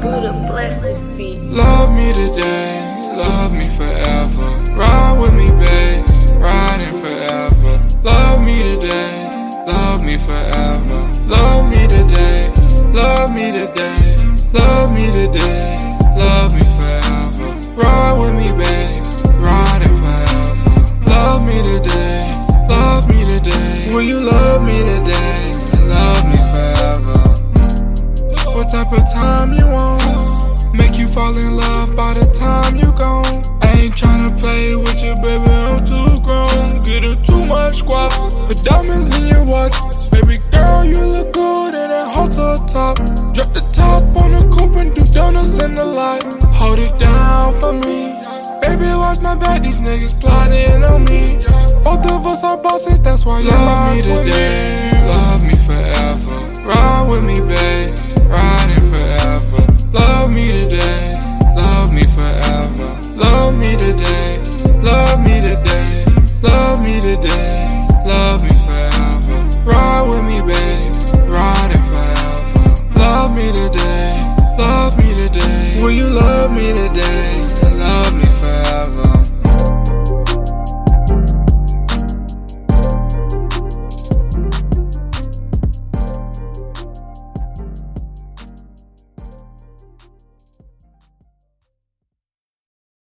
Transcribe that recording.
Buddha bless this beat. Love me today, love fall in love by the time you gone. Ain't tryna play with you, baby, I'm too grown. Getting too much guap. Put diamonds in your watch. Baby girl, you look good in that hotel top. Drop the top on the coupe and do donuts in the light. Hold it down for me. Baby, watch my back, these niggas plotting on me. Both of us are bosses, that's why you love me today. Love me forever. Ride with me, babe. today, love me today, love me today, love me forever. Ride with me, babe, riding forever. Love me today, love me today. Will you love me today?